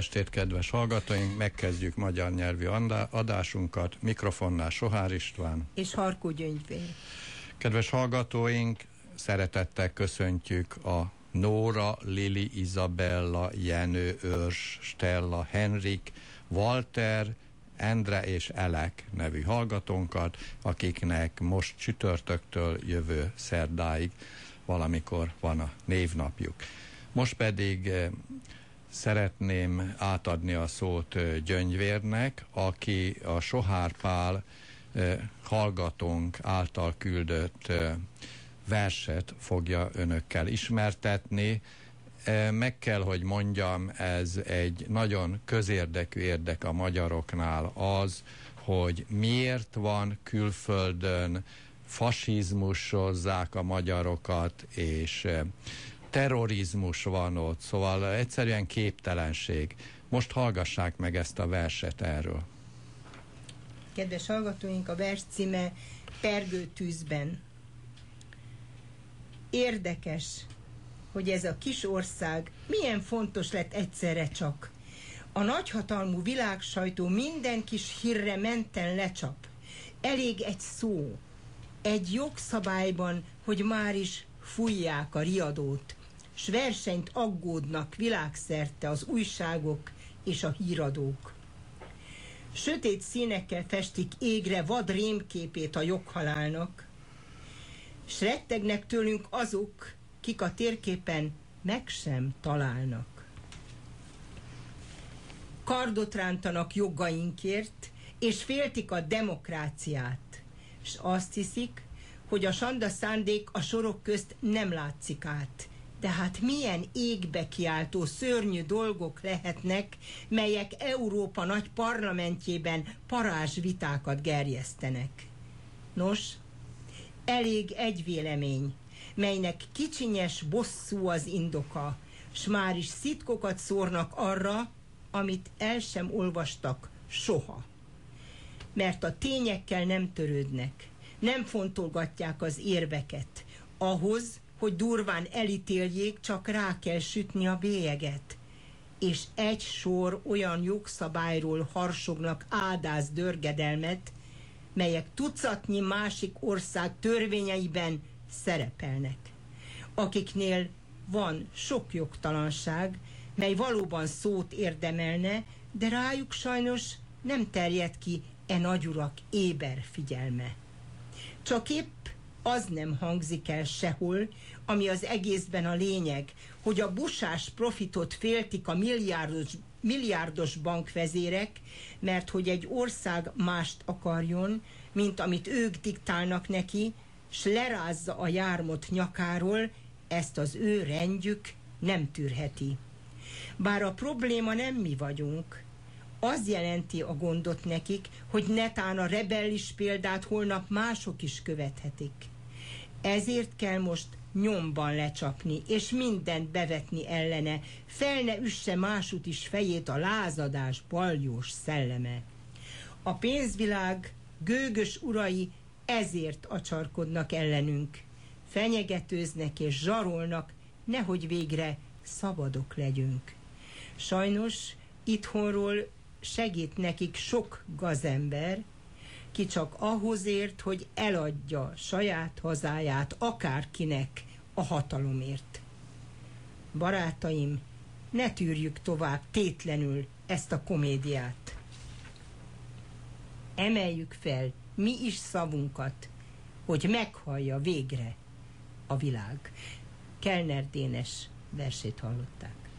estét, kedves hallgatóink! Megkezdjük magyar nyelvű adásunkat. Mikrofonnál Sohár István. És Harkó Gyöngyvér. Kedves hallgatóink, szeretettel köszöntjük a Nóra, Lili, Izabella, Jenő, Őrs, Stella, Henrik, Walter, Endre és Elek nevű hallgatónkat, akiknek most csütörtöktől jövő szerdáig valamikor van a névnapjuk. Most pedig eh, szeretném átadni a szót Gyöngyvérnek, aki a Sohárpál hallgatónk által küldött verset fogja önökkel ismertetni. Meg kell, hogy mondjam, ez egy nagyon közérdekű érdek a magyaroknál az, hogy miért van külföldön fasizmusozzák a magyarokat, és terrorizmus van ott, szóval egyszerűen képtelenség. Most hallgassák meg ezt a verset erről. Kedves hallgatóink, a vers címe Pergő tűzben. Érdekes, hogy ez a kis ország milyen fontos lett egyszerre csak. A nagyhatalmú világsajtó minden kis hírre menten lecsap. Elég egy szó, egy jogszabályban, hogy már is fújják a riadót s versenyt aggódnak világszerte az újságok és a híradók. Sötét színekkel festik égre vad rémképét a joghalálnak, s rettegnek tőlünk azok, kik a térképen meg sem találnak. Kardot rántanak jogainkért, és féltik a demokráciát, és azt hiszik, hogy a sanda szándék a sorok közt nem látszik át, tehát milyen égbe kiáltó szörnyű dolgok lehetnek, melyek Európa nagy parlamentjében parázs vitákat gerjesztenek. Nos, elég egy vélemény, melynek kicsinyes bosszú az indoka, s már is szitkokat szórnak arra, amit el sem olvastak soha. Mert a tényekkel nem törődnek, nem fontolgatják az érveket. Ahhoz, hogy durván elítéljék, csak rá kell sütni a bélyeget. És egy sor olyan jogszabályról harsognak ádáz dörgedelmet, melyek tucatnyi másik ország törvényeiben szerepelnek, akiknél van sok jogtalanság, mely valóban szót érdemelne, de rájuk sajnos nem terjed ki e nagyurak éber figyelme. Csak épp az nem hangzik el sehol, ami az egészben a lényeg, hogy a busás profitot féltik a milliárdos, milliárdos bankvezérek, mert hogy egy ország mást akarjon, mint amit ők diktálnak neki, s lerázza a jármot nyakáról, ezt az ő rendjük nem tűrheti. Bár a probléma nem mi vagyunk, az jelenti a gondot nekik, hogy netán a rebellis példát holnap mások is követhetik. Ezért kell most nyomban lecsapni, és mindent bevetni ellene, fel ne üsse másút is fejét a lázadás baljós szelleme. A pénzvilág gőgös urai ezért acsarkodnak ellenünk, fenyegetőznek és zsarolnak, nehogy végre szabadok legyünk. Sajnos itthonról segít nekik sok gazember, ki csak ahhoz ért, hogy eladja saját hazáját akárkinek a hatalomért. Barátaim, ne tűrjük tovább tétlenül ezt a komédiát. Emeljük fel mi is szavunkat, hogy meghallja végre a világ. Kellner Dénes versét hallották.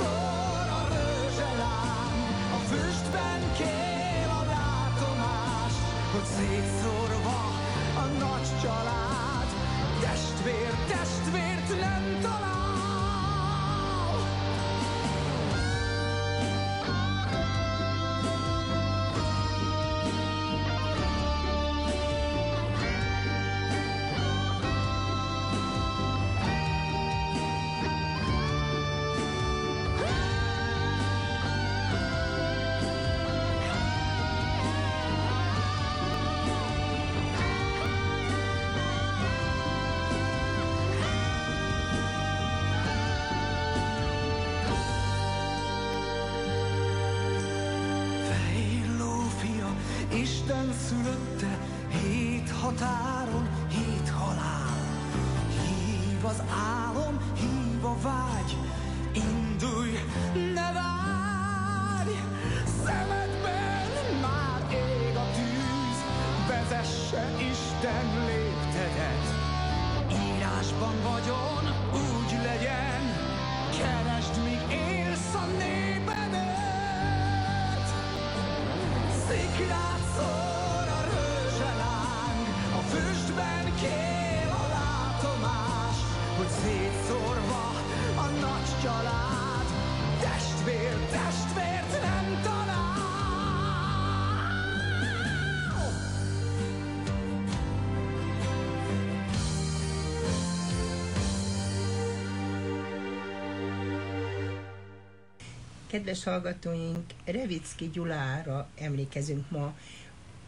A rőzselám, a füstben kél a látomás, hogy szétszórva a nagy család, testvér testvért nem talál. Kedves hallgatóink, Revicki Gyulára emlékezünk ma.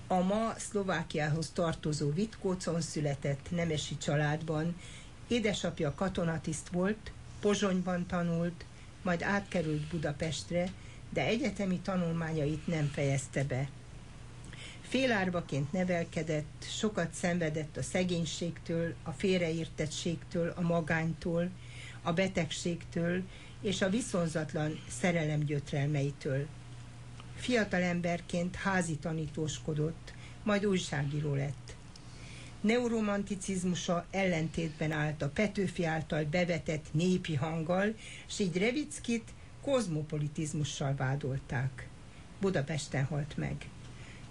A ma Szlovákiához tartozó Vitkócon született nemesi családban. Édesapja katonatiszt volt, Pozsonyban tanult, majd átkerült Budapestre, de egyetemi tanulmányait nem fejezte be. Félárvaként nevelkedett, sokat szenvedett a szegénységtől, a félreértettségtől, a magánytól, a betegségtől, és a viszonzatlan szerelem gyötrelmeitől. Fiatal emberként házi tanítóskodott, majd újságíró lett. Neuromanticizmusa ellentétben állt a Petőfi által bevetett népi hanggal, s így Revickit kozmopolitizmussal vádolták. Budapesten halt meg.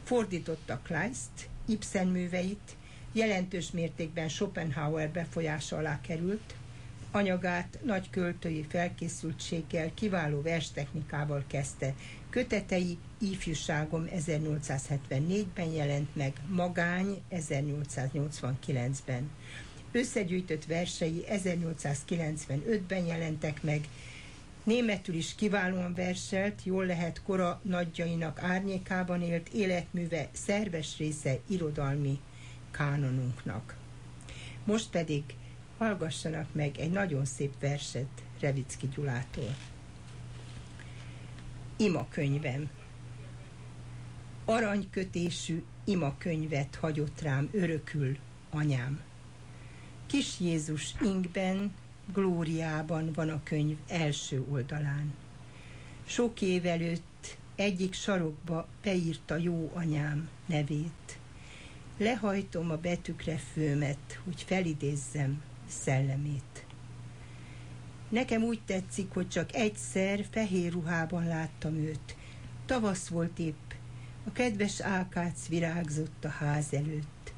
Fordította Kleist, Ibsen műveit, jelentős mértékben Schopenhauer befolyása alá került, Anyagát nagy költői felkészültséggel, kiváló verstechnikával kezdte. Kötetei Ifjúságom 1874-ben jelent meg, Magány 1889-ben. Összegyűjtött versei 1895-ben jelentek meg, Németül is kiválóan verselt, jól lehet kora nagyjainak árnyékában élt életműve szerves része irodalmi kánonunknak. Most pedig hallgassanak meg egy nagyon szép verset Revicki Gyulától. Imakönyvem Aranykötésű imakönyvet hagyott rám örökül anyám. Kis Jézus ingben, glóriában van a könyv első oldalán. Sok év előtt egyik sarokba beírta jó anyám nevét. Lehajtom a betűkre főmet, hogy felidézzem szellemét. Nekem úgy tetszik, hogy csak egyszer fehér ruhában láttam őt. Tavasz volt épp, a kedves ákác virágzott a ház előtt.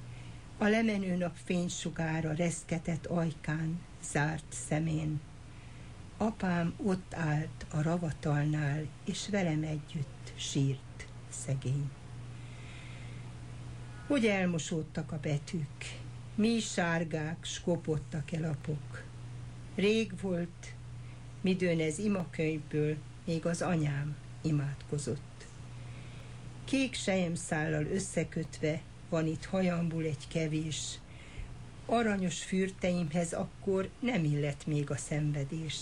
A lemenő nap fénysugára reszketett ajkán, zárt szemén. Apám ott állt a ravatalnál, és velem együtt sírt szegény. Hogy elmosódtak a betűk, mi sárgák, skopottak el apok. Rég volt, midőn ez imakönyvből még az anyám imádkozott. Kék sejemszállal összekötve van itt hajambul egy kevés, aranyos fürteimhez akkor nem illet még a szenvedés.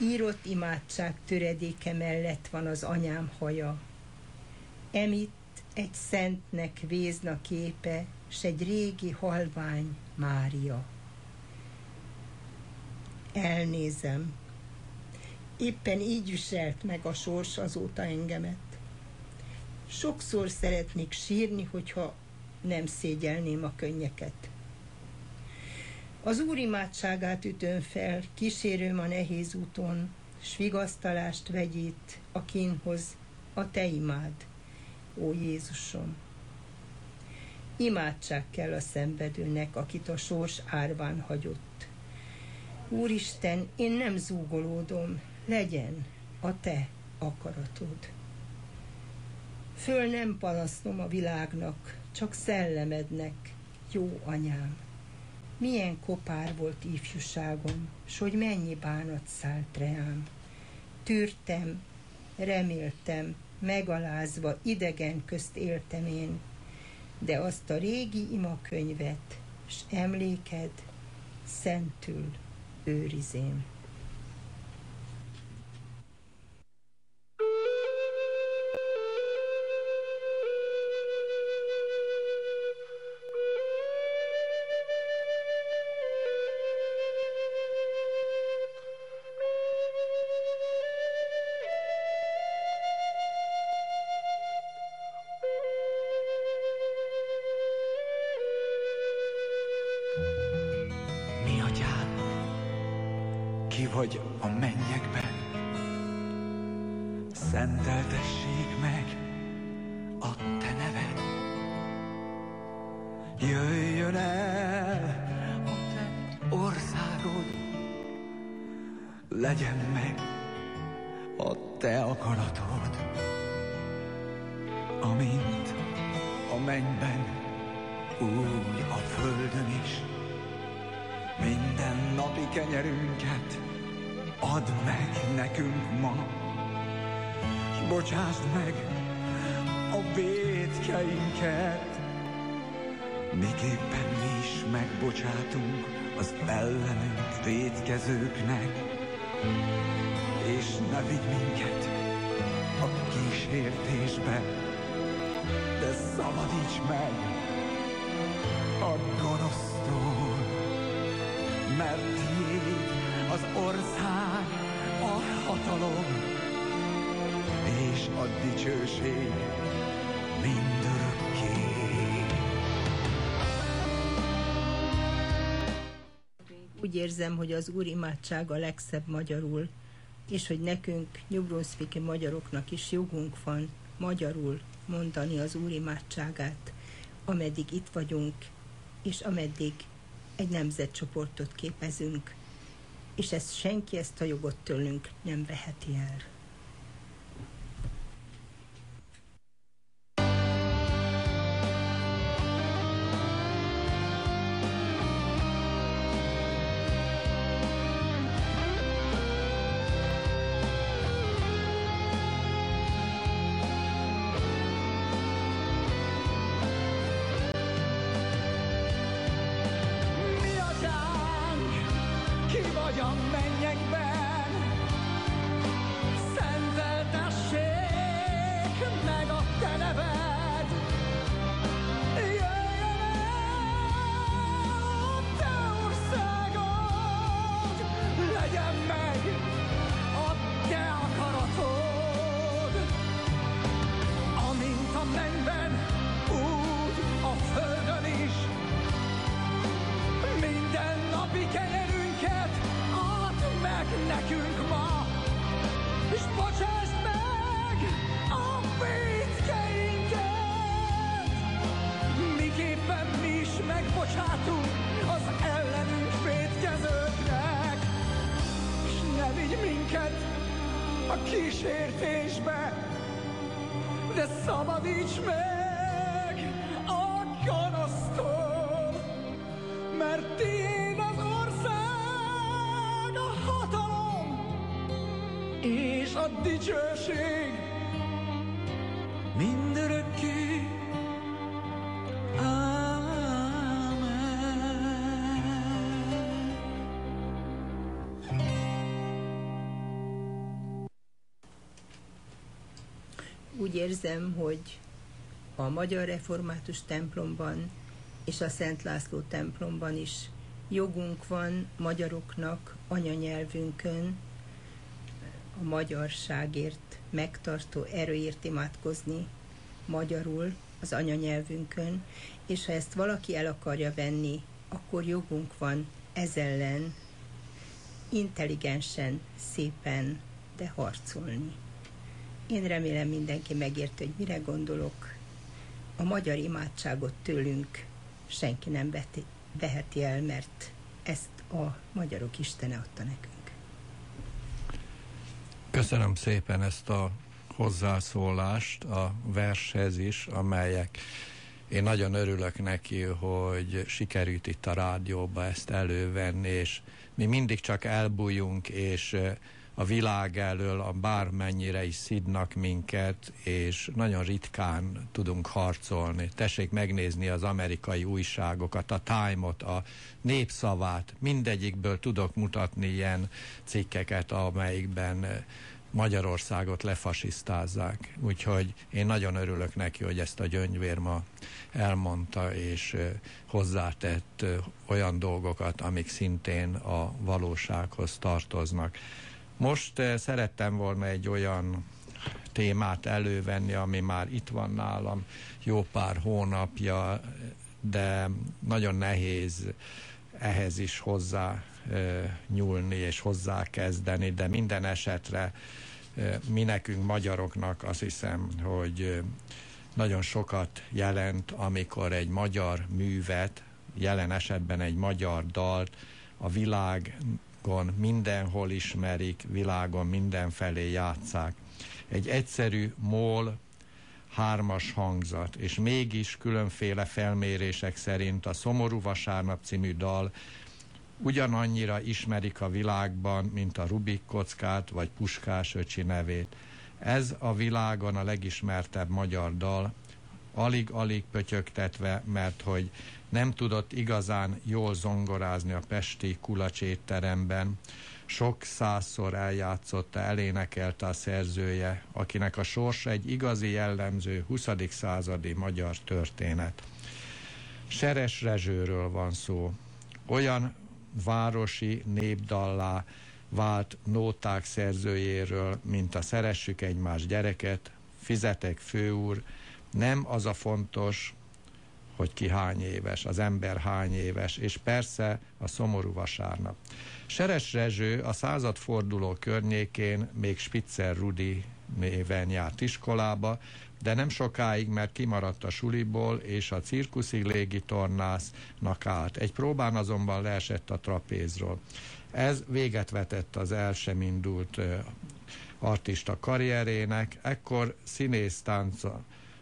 Írott imádság töredéke mellett van az anyám haja. Emit egy szentnek vézna képe, s egy régi halvány Mária. Elnézem. Éppen így viselt meg a sors azóta engemet. Sokszor szeretnék sírni, hogyha nem szégyelném a könnyeket. Az Úr imádságát ütöm fel, kísérőm a nehéz úton, s vigasztalást vegyít a kínhoz, a te imád, ó Jézusom. Imádság kell a szenvedőnek, akit a sors árván hagyott. Úristen, én nem zúgolódom, legyen a te akaratod. Föl nem panasztom a világnak, csak szellemednek, jó anyám. Milyen kopár volt ifjúságom, s hogy mennyi bánat szállt reám. Tűrtem, reméltem, megalázva idegen közt éltem én, de azt a régi imakönyvet, s emléked szentül őrizém. Dicsőség mindörökké. Úgy érzem, hogy az Úr imádság a legszebb magyarul, és hogy nekünk, nyugrunszviki magyaroknak is jogunk van magyarul mondani az Úr imádságát, ameddig itt vagyunk, és ameddig egy nemzetcsoportot képezünk, és ezt senki ezt a jogot tőlünk nem veheti el. Úgy érzem, hogy a Magyar Református templomban és a Szent László templomban is jogunk van magyaroknak anyanyelvünkön a magyarságért megtartó erőért imádkozni magyarul az anyanyelvünkön, és ha ezt valaki el akarja venni, akkor jogunk van ez ellen intelligensen, szépen, de harcolni. Én remélem mindenki megérti, hogy mire gondolok. A magyar imádságot tőlünk senki nem veheti el, mert ezt a magyarok Istene adta nekünk. Köszönöm szépen ezt a hozzászólást a vershez is, amelyek én nagyon örülök neki, hogy sikerült itt a rádióba ezt elővenni, és mi mindig csak elbújunk, és a világ elől, a bármennyire is szidnak minket, és nagyon ritkán tudunk harcolni. Tessék megnézni az amerikai újságokat, a Time-ot, a népszavát, mindegyikből tudok mutatni ilyen cikkeket, amelyikben Magyarországot lefasisztázzák. Úgyhogy én nagyon örülök neki, hogy ezt a gyöngyvér ma elmondta, és hozzátett olyan dolgokat, amik szintén a valósághoz tartoznak. Most eh, szerettem volna egy olyan témát elővenni, ami már itt van nálam jó pár hónapja, de nagyon nehéz ehhez is hozzá eh, nyúlni és hozzá kezdeni, de minden esetre eh, mi nekünk magyaroknak azt hiszem, hogy nagyon sokat jelent, amikor egy magyar művet, jelen esetben egy magyar dalt a világ világon mindenhol ismerik, világon mindenfelé játszák. Egy egyszerű mól hármas hangzat, és mégis különféle felmérések szerint a Szomorú Vasárnap című dal ugyanannyira ismerik a világban, mint a Rubik kockát vagy Puskás öcsi nevét. Ez a világon a legismertebb magyar dal, alig-alig pötyögtetve, mert hogy nem tudott igazán jól zongorázni a pesti kulacsétteremben. Sok százszor eljátszotta, elénekelte a szerzője, akinek a sors egy igazi jellemző 20. századi magyar történet. Seres Rezsőről van szó. Olyan városi népdallá vált nóták szerzőjéről, mint a Szeressük egymás gyereket, Fizetek főúr, nem az a fontos, hogy ki hány éves, az ember hány éves, és persze a szomorú vasárnap. Seres Rezső a századforduló környékén még Spitzer Rudi éven járt iskolába, de nem sokáig, mert kimaradt a suliból, és a cirkuszi légitornásznak állt. Egy próbán azonban leesett a trapézról. Ez véget vetett az el sem indult artista karrierének, ekkor színész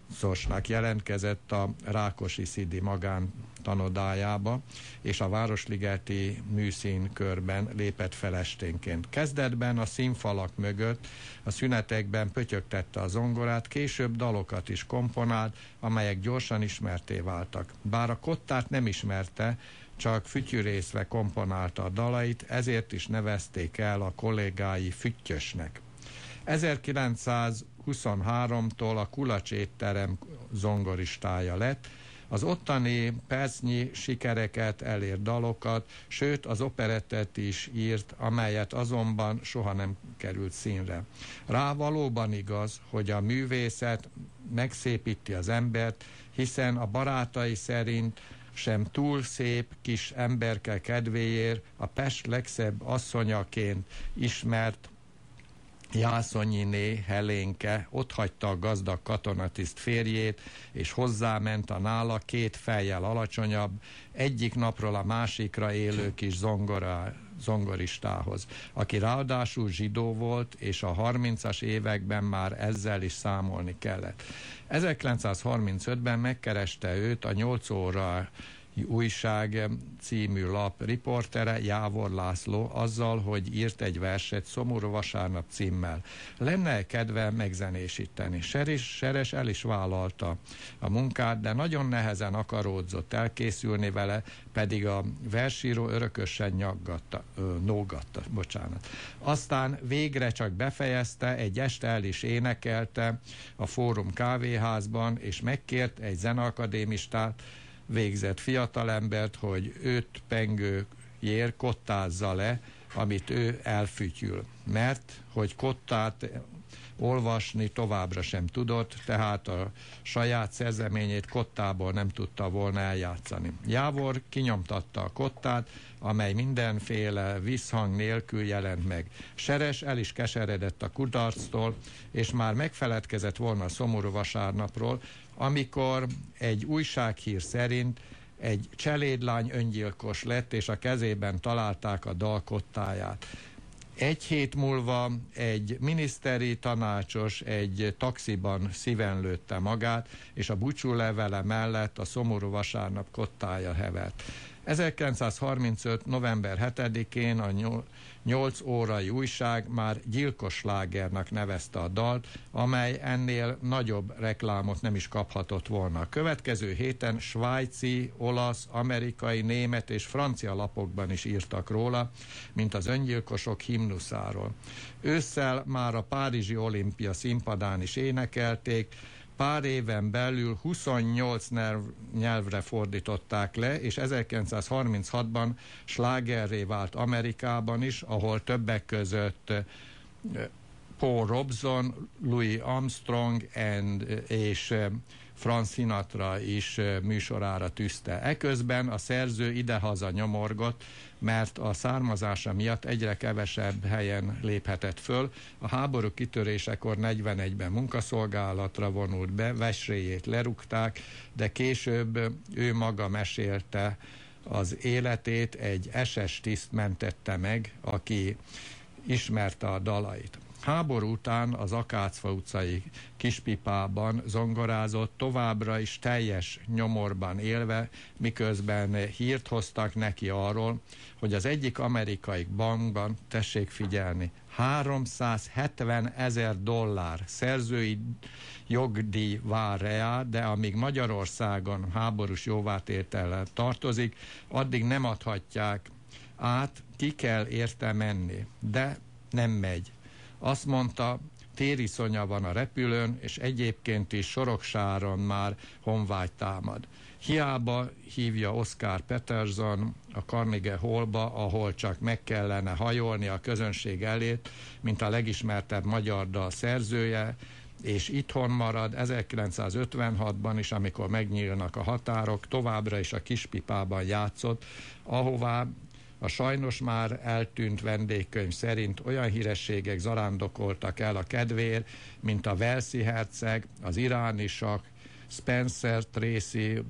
táncosnak jelentkezett a Rákosi Szidi magán tanodájába, és a Városligeti műszínkörben lépett fel esténként. Kezdetben a színfalak mögött, a szünetekben pötyögtette a zongorát, később dalokat is komponált, amelyek gyorsan ismerté váltak. Bár a kottát nem ismerte, csak fütyűrészve komponálta a dalait, ezért is nevezték el a kollégái füttyösnek. 1923-tól a Kulacs étterem zongoristája lett, az ottani percnyi sikereket elér dalokat, sőt az operettet is írt, amelyet azonban soha nem került színre. Rá valóban igaz, hogy a művészet megszépíti az embert, hiszen a barátai szerint sem túl szép kis emberke kedvéért a Pest legszebb asszonyaként ismert Jászonyiné Helénke ott hagyta a gazdag katonatiszt férjét, és hozzáment a nála két fejjel alacsonyabb, egyik napról a másikra élő kis zongora, zongoristához, aki ráadásul zsidó volt, és a 30-as években már ezzel is számolni kellett. 1935-ben megkereste őt a 8 óra újság című lap riportere Jávor László azzal, hogy írt egy verset Szomorú vasárnap címmel. Lenne kedve megzenésíteni. Seres, Seres el is vállalta a munkát, de nagyon nehezen akaródzott elkészülni vele, pedig a versíró örökösen nyaggatta, ö, nógatta, bocsánat. Aztán végre csak befejezte, egy este el is énekelte a Fórum kávéházban, és megkért egy zeneakadémistát, végzett fiatalembert, hogy őt pengőjér kottázza le, amit ő elfütyül. Mert, hogy kottát olvasni továbbra sem tudott, tehát a saját szerzeményét kottából nem tudta volna eljátszani. Jávor kinyomtatta a kottát, amely mindenféle visszhang nélkül jelent meg. Seres el is keseredett a kudarctól, és már megfeledkezett volna a szomorú vasárnapról, amikor egy újsághír szerint egy cselédlány öngyilkos lett, és a kezében találták a dalkottáját. Egy hét múlva egy miniszteri tanácsos egy taxiban szíven lőtte magát, és a búcsú levele mellett a szomorú vasárnap kottája hevert. 1935. november 7-én a 8 órai újság már gyilkos lágernak nevezte a dalt, amely ennél nagyobb reklámot nem is kaphatott volna. A következő héten svájci, olasz, amerikai, német és francia lapokban is írtak róla, mint az öngyilkosok himnuszáról. Ősszel már a Párizsi olimpia színpadán is énekelték, pár éven belül 28 nyelvre fordították le, és 1936-ban slágerré vált Amerikában is, ahol többek között Paul Robson, Louis Armstrong and, és Franz Sinatra is műsorára tűzte. Eközben a szerző idehaza nyomorgott, mert a származása miatt egyre kevesebb helyen léphetett föl. A háború kitörésekor 41-ben munkaszolgálatra vonult be, vesréjét lerúgták, de később ő maga mesélte az életét, egy SS tiszt mentette meg, aki ismerte a dalait. Háború után az Akácfa utcai Kispipában zongorázott, továbbra is teljes nyomorban élve, miközben hírt hoztak neki arról, hogy az egyik amerikai bankban, tessék figyelni, 370 ezer dollár szerzői jogdíj vár rá, de amíg Magyarországon háborús jóvátétellel tartozik, addig nem adhatják át, ki kell érte menni. De nem megy. Azt mondta, tériszonya van a repülőn, és egyébként is Soroksáron már honvágy támad. Hiába hívja Oscar Peterson a Carnegie Hallba, ahol csak meg kellene hajolni a közönség elét, mint a legismertebb magyar dal szerzője, és itthon marad 1956-ban is, amikor megnyílnak a határok, továbbra is a Kispipában játszott, ahová A sajnos már eltűnt vendégkönyv szerint olyan hírességek zarándokoltak el a kedvér, mint a Velszi herceg, az iránisak, Spencer Tracy,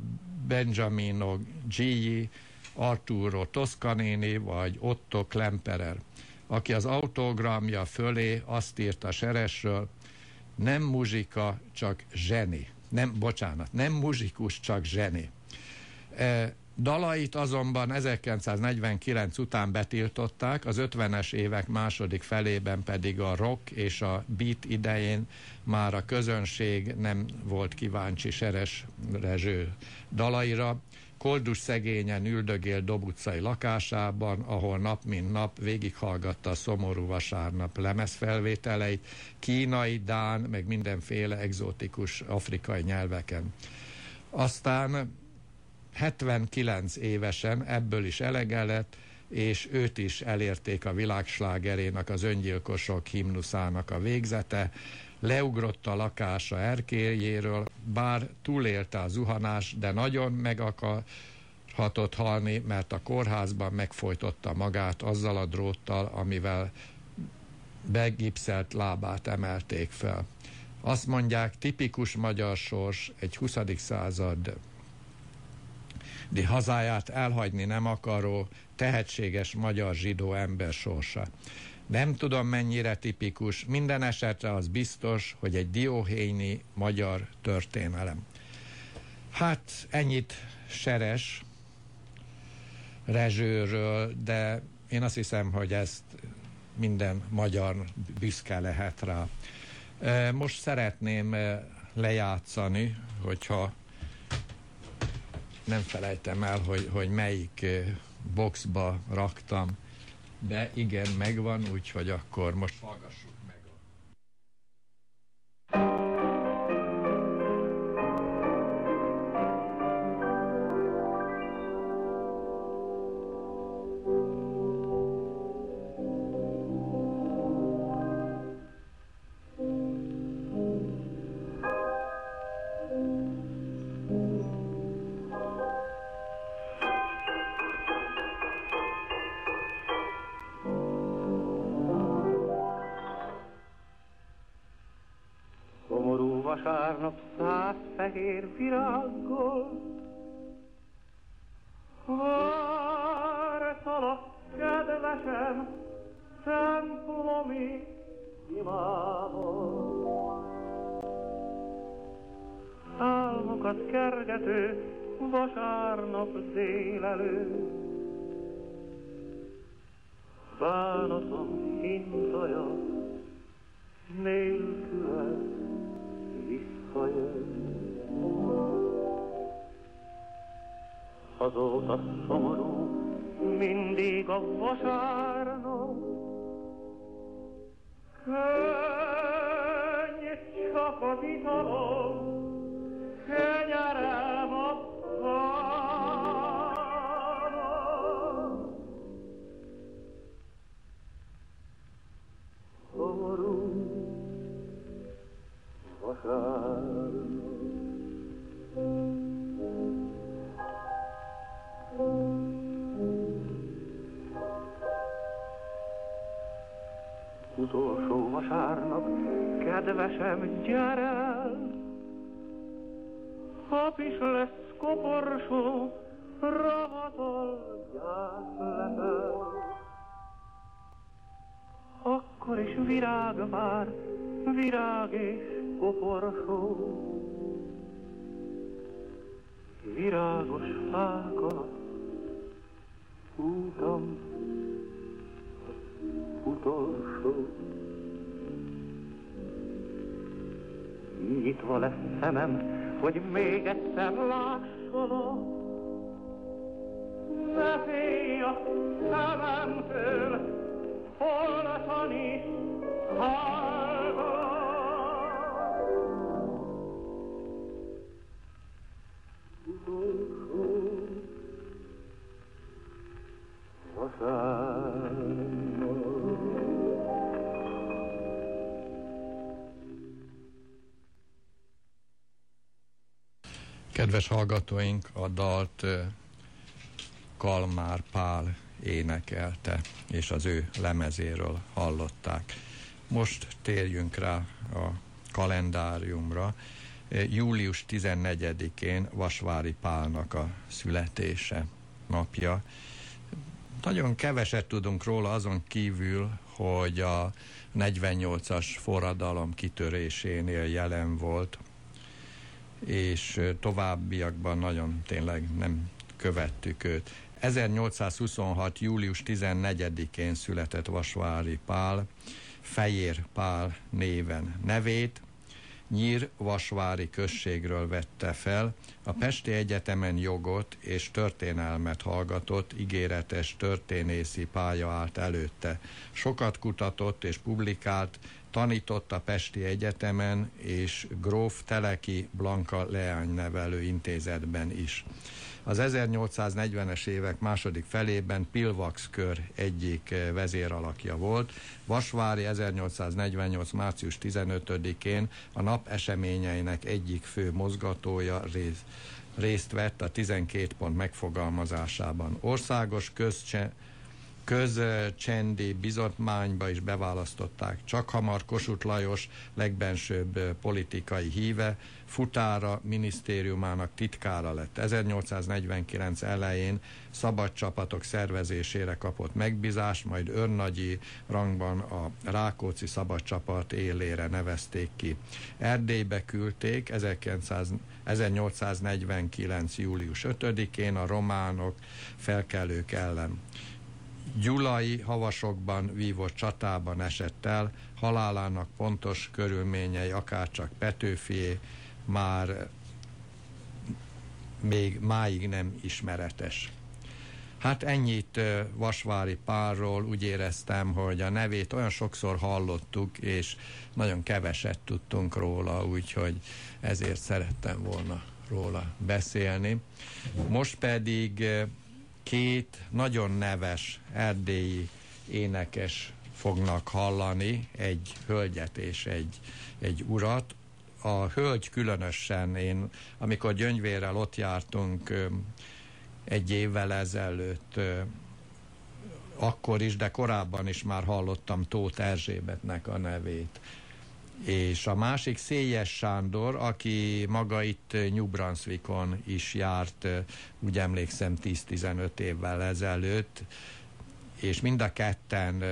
Benjamino Gigli, Arturo Toscanini vagy Otto Klemperer, aki az autogramja fölé azt írta Seresről, nem muzsika, csak zseni. Nem, bocsánat, nem muzsikus, csak zseni. E, dalait azonban 1949 után betiltották, az 50-es évek második felében pedig a rock és a beat idején már a közönség nem volt kíváncsi Seres Rezső dalaira, Koldus szegényen üldögél Dob utcai lakásában, ahol nap mint nap végighallgatta a szomorú vasárnap lemezfelvételeit, kínai, dán, meg mindenféle egzotikus afrikai nyelveken. Aztán 79 évesen ebből is elege lett, és őt is elérték a világslágerének az öngyilkosok himnuszának a végzete, leugrott a lakása erkélyéről, bár túlélte a zuhanás, de nagyon meg akarhatott halni, mert a kórházban megfojtotta magát azzal a dróttal, amivel begipszelt lábát emelték fel. Azt mondják, tipikus magyar sors egy 20. század de hazáját elhagyni nem akaró, tehetséges magyar zsidó ember sorsa. Nem tudom mennyire tipikus, minden esetre az biztos, hogy egy dióhéjni magyar történelem. Hát ennyit Seres Rezsőről, de én azt hiszem, hogy ezt minden magyar büszke lehet rá. Most szeretném lejátszani, hogyha nem felejtem el, hogy, hogy melyik boxba raktam de igen, megvan, úgyhogy akkor most hallgassuk meg. fehér virággal. a kedvesem, templomi imámon. Álmokat kergető vasárnap délelőtt, bánatom hintaja, nélküled visszajön. Azóta szomorú, mindig a vasárnap. Könny csak az italom, kenyerem a pánom. Szomorú vasárnap. Utolsó vasárnap, kedvesem, gyere! Hap is lesz koporsó, ravatal gyász Akkor is virág vár, virág és koporsó. Virágos fák alatt útam utolsó. Nyitva lesz szemem, hogy még egyszer lássalak. Ne félj a szememtől, holtan is hallgat. Kedves hallgatóink, a dalt Kalmár Pál énekelte, és az ő lemezéről hallották. Most térjünk rá a kalendáriumra. Július 14-én Vasvári Pálnak a születése napja. Nagyon keveset tudunk róla azon kívül, hogy a 48-as forradalom kitörésénél jelen volt, és továbbiakban nagyon tényleg nem követtük őt. 1826. július 14-én született Vasvári Pál, Fejér Pál néven nevét, Nyír Vasvári községről vette fel, a Pesti Egyetemen jogot és történelmet hallgatott, ígéretes történészi pálya állt előtte. Sokat kutatott és publikált, tanított a Pesti Egyetemen és Gróf Teleki Blanka Leánynevelő Intézetben is. Az 1840-es évek második felében Pilvax kör egyik eh, vezéralakja volt. Vasvári 1848. március 15-én a nap eseményeinek egyik fő mozgatója rész, részt vett a 12 pont megfogalmazásában. Országos közcse közcsendi bizotmányba is beválasztották. Csak hamar Kossuth Lajos legbensőbb politikai híve, futára minisztériumának titkára lett. 1849 elején szabad csapatok szervezésére kapott megbízást, majd őrnagyi rangban a Rákóczi szabad csapat élére nevezték ki. Erdélybe küldték 1900, 1849. július 5-én a románok felkelők ellen. Gyulai havasokban vívott csatában esett el, halálának pontos körülményei akárcsak Petőfié már még máig nem ismeretes. Hát ennyit Vasvári Párról, úgy éreztem, hogy a nevét olyan sokszor hallottuk, és nagyon keveset tudtunk róla, úgyhogy ezért szerettem volna róla beszélni. Most pedig két nagyon neves erdélyi énekes fognak hallani, egy hölgyet és egy, egy urat. A hölgy különösen, én amikor Gyöngyvérrel ott jártunk egy évvel ezelőtt, akkor is, de korábban is már hallottam Tóth Erzsébetnek a nevét és a másik Széjes Sándor, aki maga itt New Brunswickon is járt, úgy emlékszem 10-15 évvel ezelőtt, és mind a ketten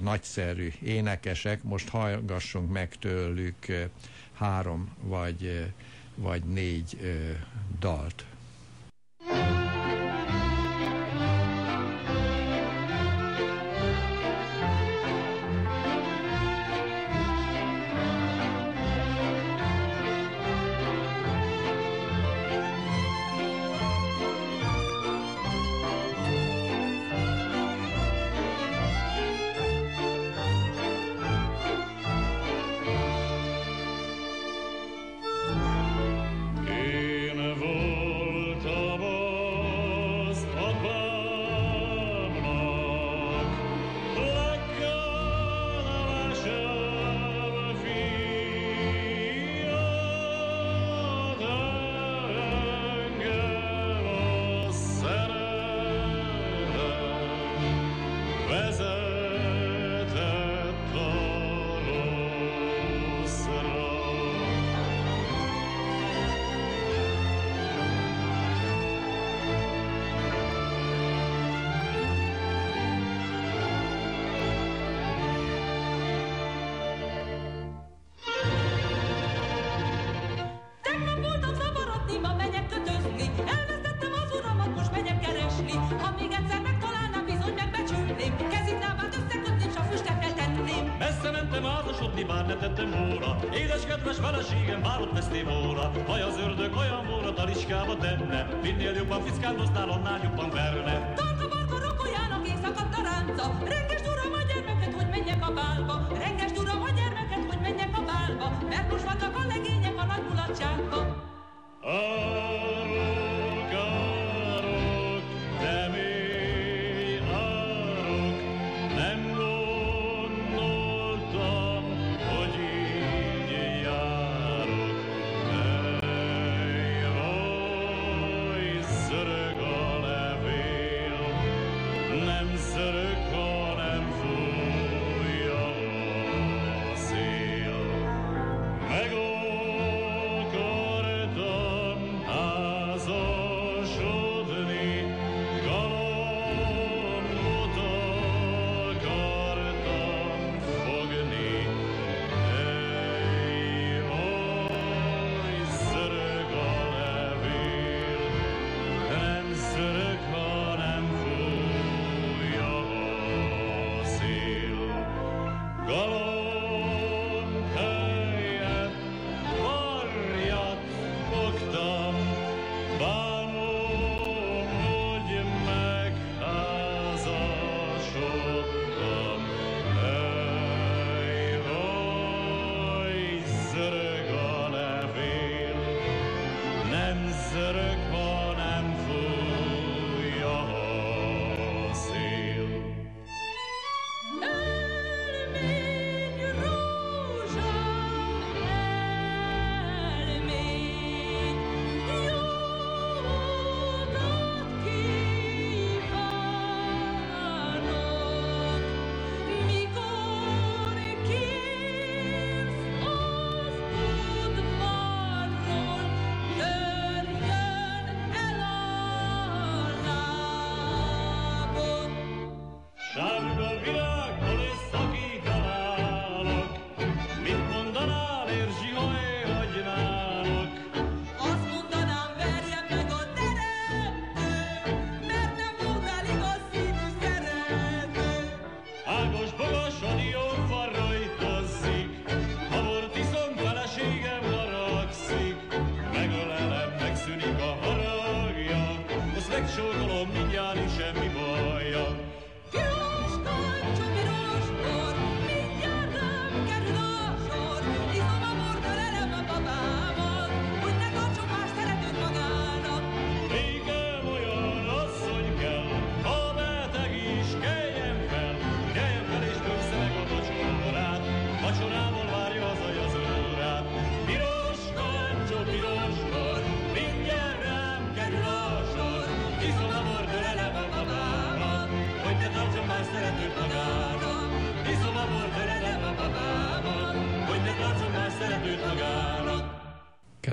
nagyszerű énekesek, most hallgassunk meg tőlük három vagy, vagy négy dalt.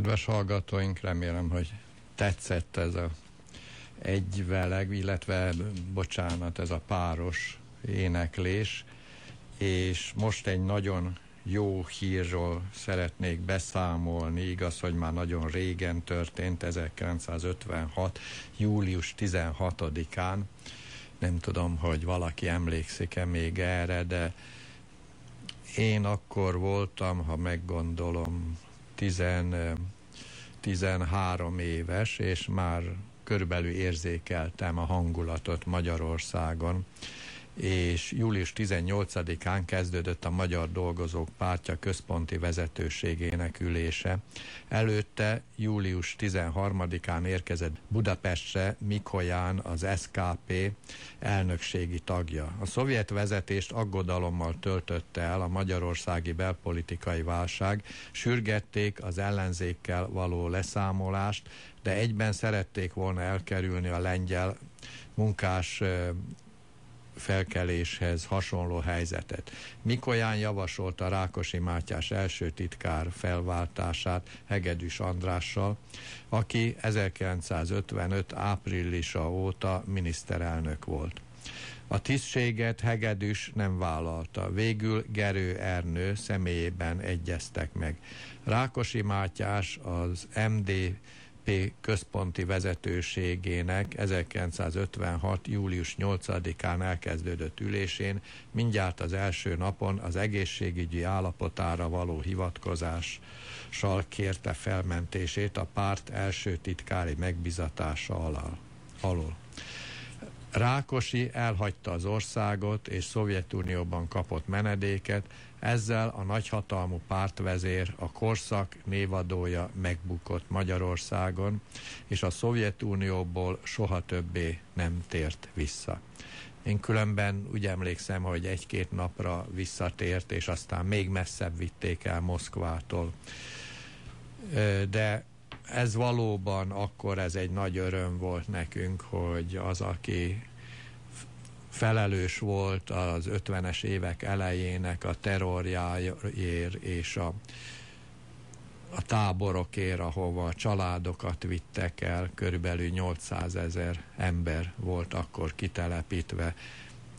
Kedves hallgatóink, remélem, hogy tetszett ez a egyveleg, illetve, bocsánat, ez a páros éneklés, és most egy nagyon jó hírról szeretnék beszámolni, igaz, hogy már nagyon régen történt, 1956. július 16-án, nem tudom, hogy valaki emlékszik-e még erre, de én akkor voltam, ha meggondolom, 10, 13 éves, és már körülbelül érzékeltem a hangulatot Magyarországon és július 18-án kezdődött a Magyar Dolgozók Pártja központi vezetőségének ülése. Előtte július 13-án érkezett Budapestre Mikolyán az SKP elnökségi tagja. A szovjet vezetést aggodalommal töltötte el a magyarországi belpolitikai válság, sürgették az ellenzékkel való leszámolást, de egyben szerették volna elkerülni a lengyel munkás felkeléshez hasonló helyzetet. Mikolyán javasolta Rákosi Mátyás első titkár felváltását Hegedűs Andrással, aki 1955 áprilisa óta miniszterelnök volt. A tisztséget Hegedűs nem vállalta. Végül Gerő Ernő személyében egyeztek meg. Rákosi Mátyás az MD központi vezetőségének 1956. július 8-án elkezdődött ülésén mindjárt az első napon az egészségügyi állapotára való hivatkozással kérte felmentését a párt első titkári megbizatása alá, alól. Rákosi elhagyta az országot és Szovjetunióban kapott menedéket, ezzel a nagyhatalmú pártvezér, a korszak névadója megbukott Magyarországon, és a Szovjetunióból soha többé nem tért vissza. Én különben úgy emlékszem, hogy egy-két napra visszatért, és aztán még messzebb vitték el Moszkvától. De ez valóban akkor ez egy nagy öröm volt nekünk, hogy az, aki felelős volt az 50-es évek elejének a terrorjáért és a, a táborokért, ahova a családokat vittek el, körülbelül 800 ezer ember volt akkor kitelepítve.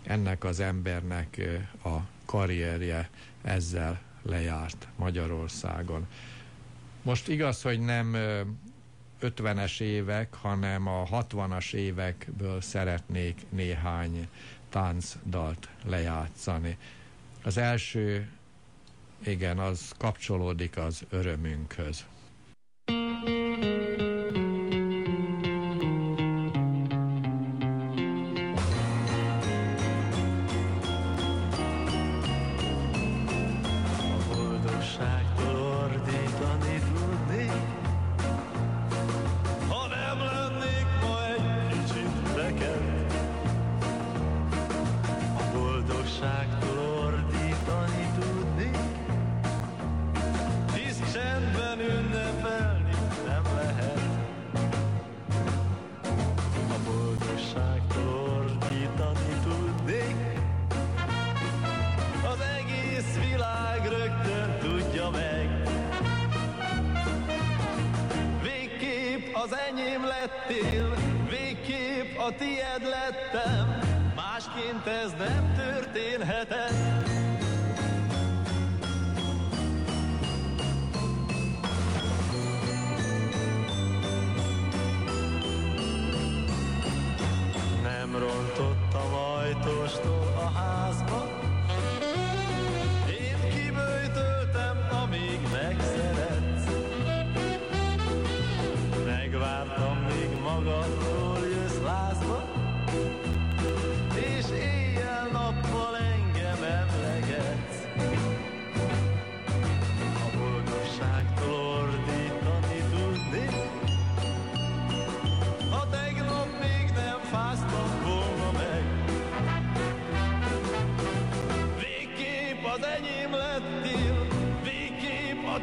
Ennek az embernek a karrierje ezzel lejárt Magyarországon. Most igaz, hogy nem 50-es évek, hanem a 60-as évekből szeretnék néhány táncdalt lejátszani. Az első, igen, az kapcsolódik az örömünkhöz.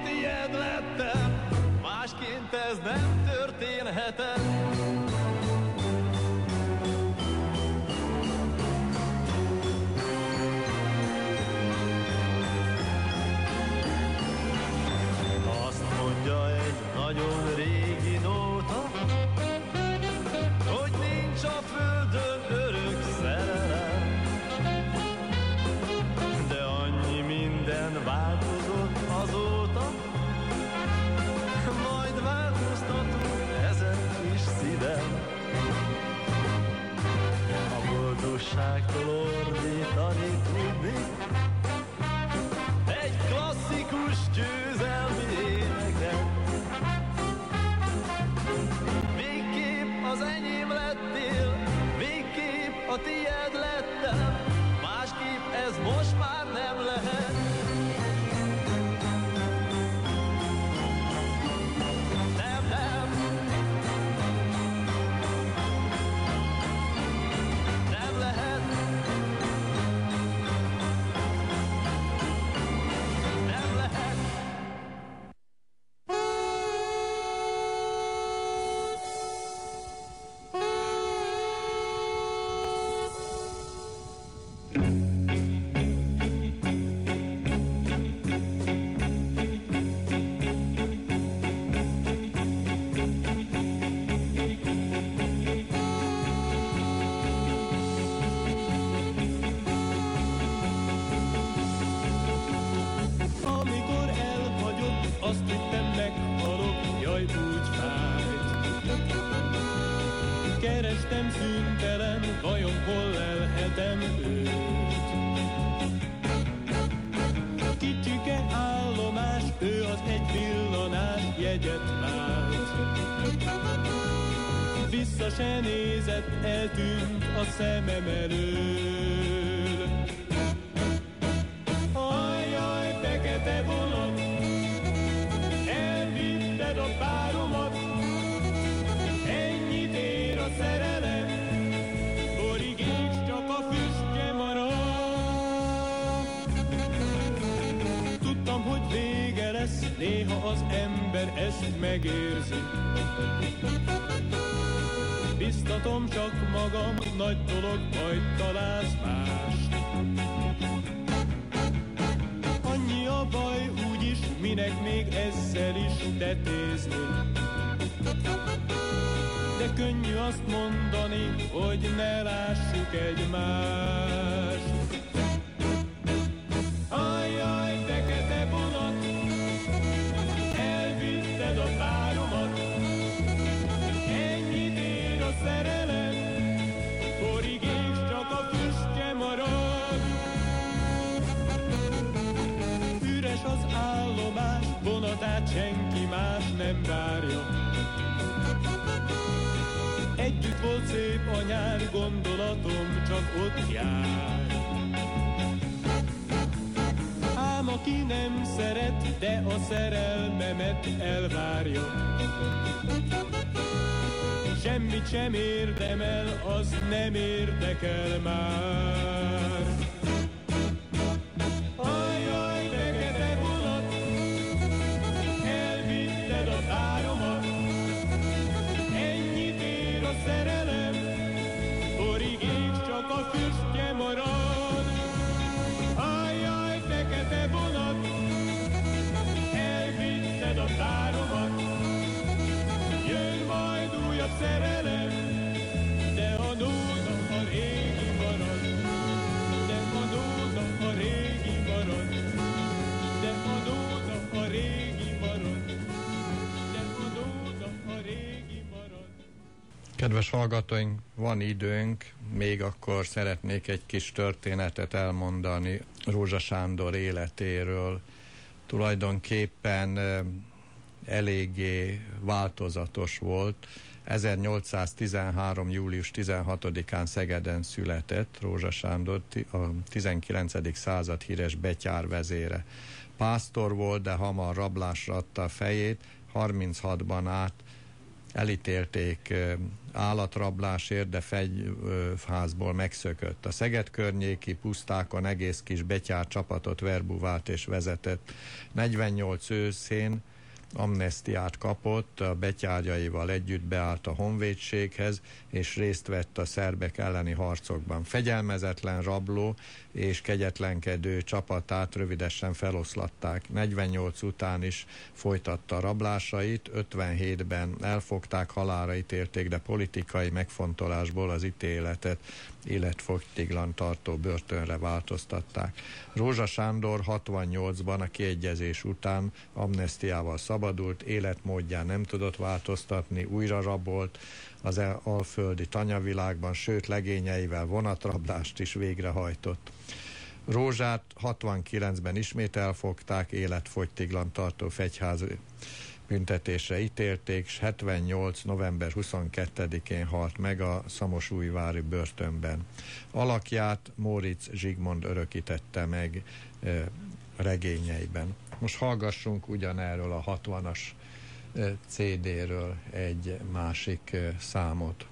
a lettem. Másként ez nem történhetett. Ilyen szüntelen, vajon hol lelhetem őt? Kicsike állomás, ő az egy villanás jegyet vált. Vissza se nézett, eltűnt a szemem elől. Az ember ezt megérzi. Biztatom csak magam, nagy dolog, majd találsz mást. Annyi a baj, úgyis, minek még ezzel is tetézni. De könnyű azt mondani, hogy ne lássuk egymást. Vonatát senki más nem várja. Együtt volt szép a nyár, gondolatom csak ott jár. Ám aki nem szeret, de a szerelmemet elvárja. Semmit sem érdemel, az nem érdekel már. Kedves hallgatóink, van időnk, még akkor szeretnék egy kis történetet elmondani Rózsa Sándor életéről. Tulajdonképpen eléggé változatos volt. 1813. július 16-án Szegeden született Rózsa Sándor, a 19. század híres betyár vezére. Pásztor volt, de hamar rablásra adta a fejét, 36-ban át elítélték állatrablásért, de fegyházból megszökött. A Szeged környéki pusztákon egész kis betyár csapatot verbuvált és vezetett. 48 őszén amnestiát kapott, a betyárjaival együtt beállt a honvédséghez, és részt vett a szerbek elleni harcokban. Fegyelmezetlen rabló és kegyetlenkedő csapatát rövidesen feloszlatták. 48 után is folytatta rablásait, 57-ben elfogták, halára ítélték, de politikai megfontolásból az ítéletet életfogytiglan tartó börtönre változtatták. Rózsa Sándor 68-ban a kiegyezés után amnestiával szabadult, életmódján nem tudott változtatni, újra rabolt az el- alföldi tanyavilágban, sőt legényeivel vonatrablást is végrehajtott. Rózsát 69-ben ismét elfogták, életfogytiglan tartó fegyház büntetésre ítélték, és 78. november 22-én halt meg a Szamosújvári börtönben. Alakját Móricz Zsigmond örökítette meg e, regényeiben. Most hallgassunk ugyanerről a 60-as e, CD-ről egy másik számot.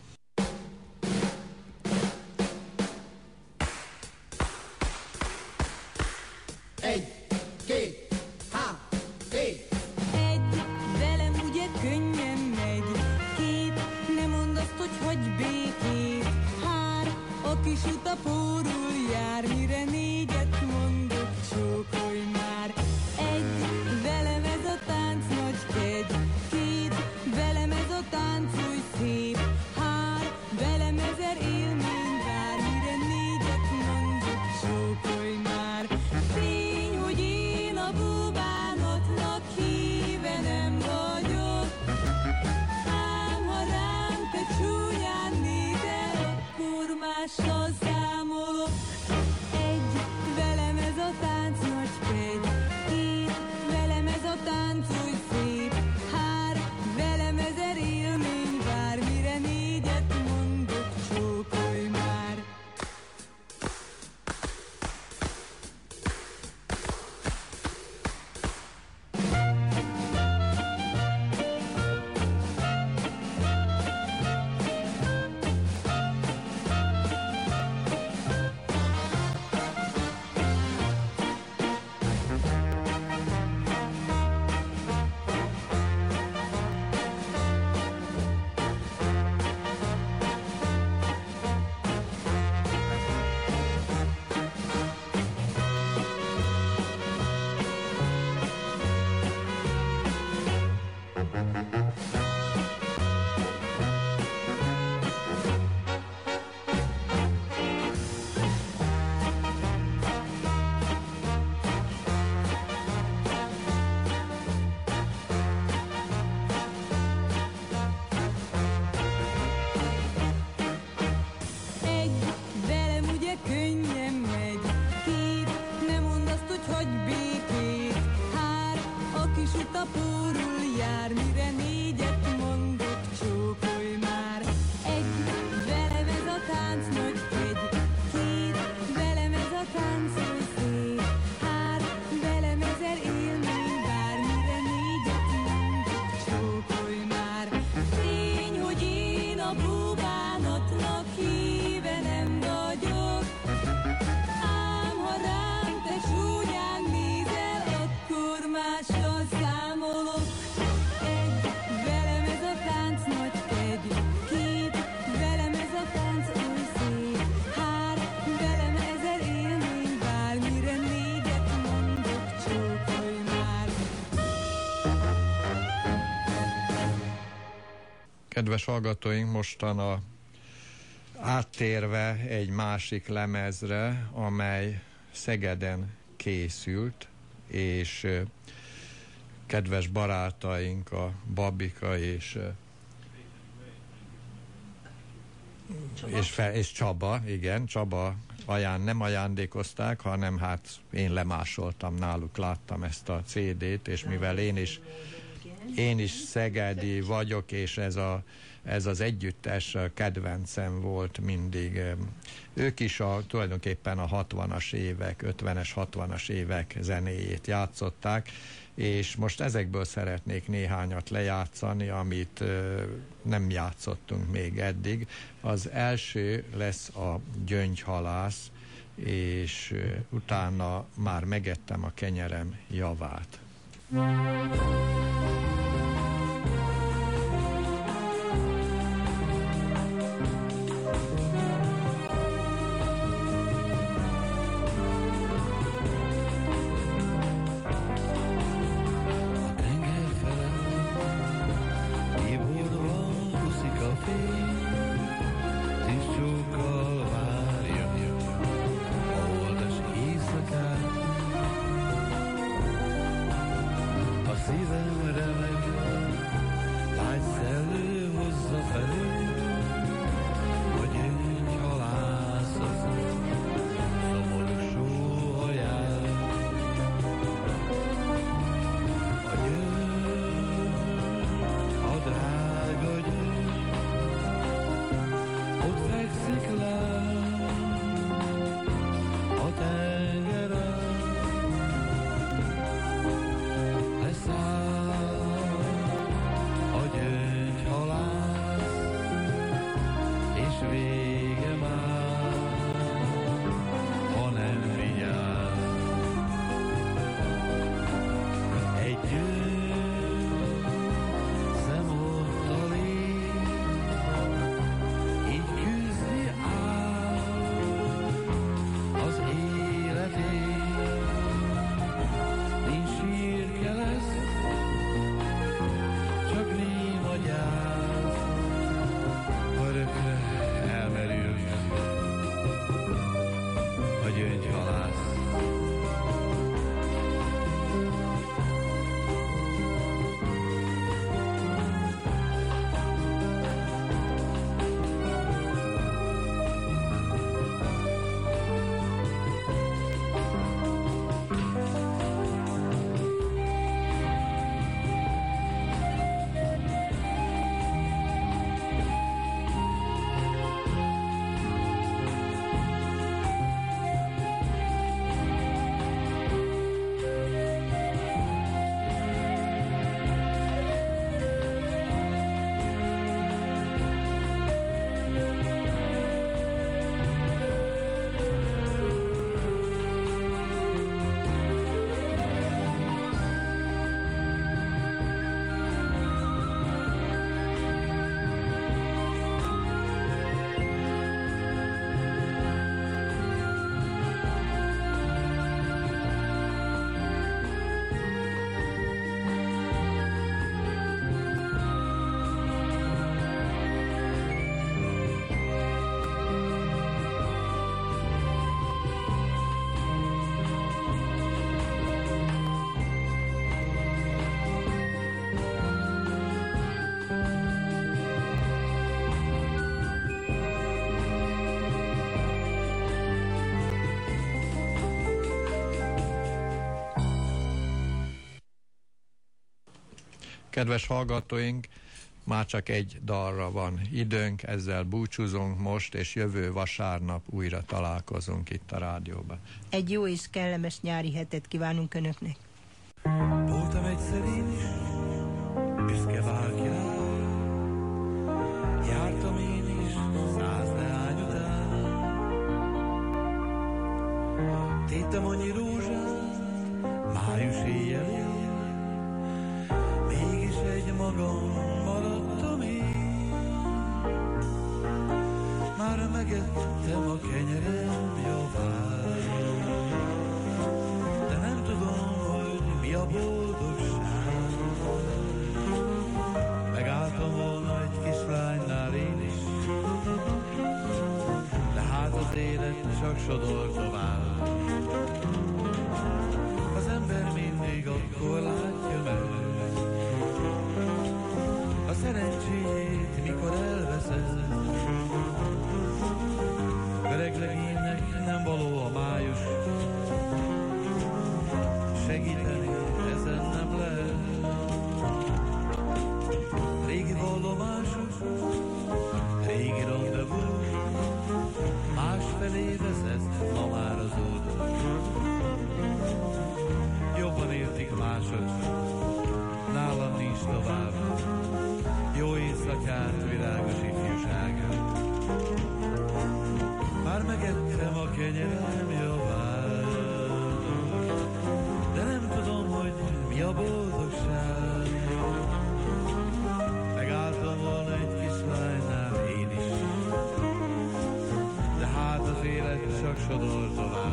Kedves hallgatóink, mostan a áttérve egy másik lemezre, amely Szegeden készült, és kedves barátaink, a Babika és ö, és, fe, és Csaba, igen, Csaba aján, nem ajándékozták, hanem hát én lemásoltam náluk, láttam ezt a CD-t, és mivel én is én is szegedi vagyok, és ez, a, ez az együttes kedvencem volt mindig. Ők is a, tulajdonképpen a 60-as évek, 50-es, 60-as évek zenéjét játszották, és most ezekből szeretnék néhányat lejátszani, amit nem játszottunk még eddig. Az első lesz a gyöngyhalász, és utána már megettem a kenyerem javát. A Kedves hallgatóink, már csak egy dalra van időnk, ezzel búcsúzunk most, és jövő vasárnap újra találkozunk itt a rádióban. Egy jó és kellemes nyári hetet kívánunk Önöknek. Voltam egyszer én is, büszke válkján, jártam én is száz leány után. Tétem annyi rózsát, május éjjel, magam maradtam én. Már megettem a kenyerem javát, de nem tudom, hogy mi a boldogság. Megálltam volna egy kislánynál én is, de hát az élet csak sodor tovább. Az ember mindig akkor lát, todos.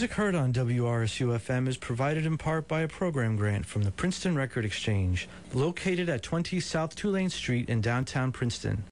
music heard on WRSU FM is provided in part by a program grant from the Princeton Record Exchange, located at 20 South Tulane Street in downtown Princeton.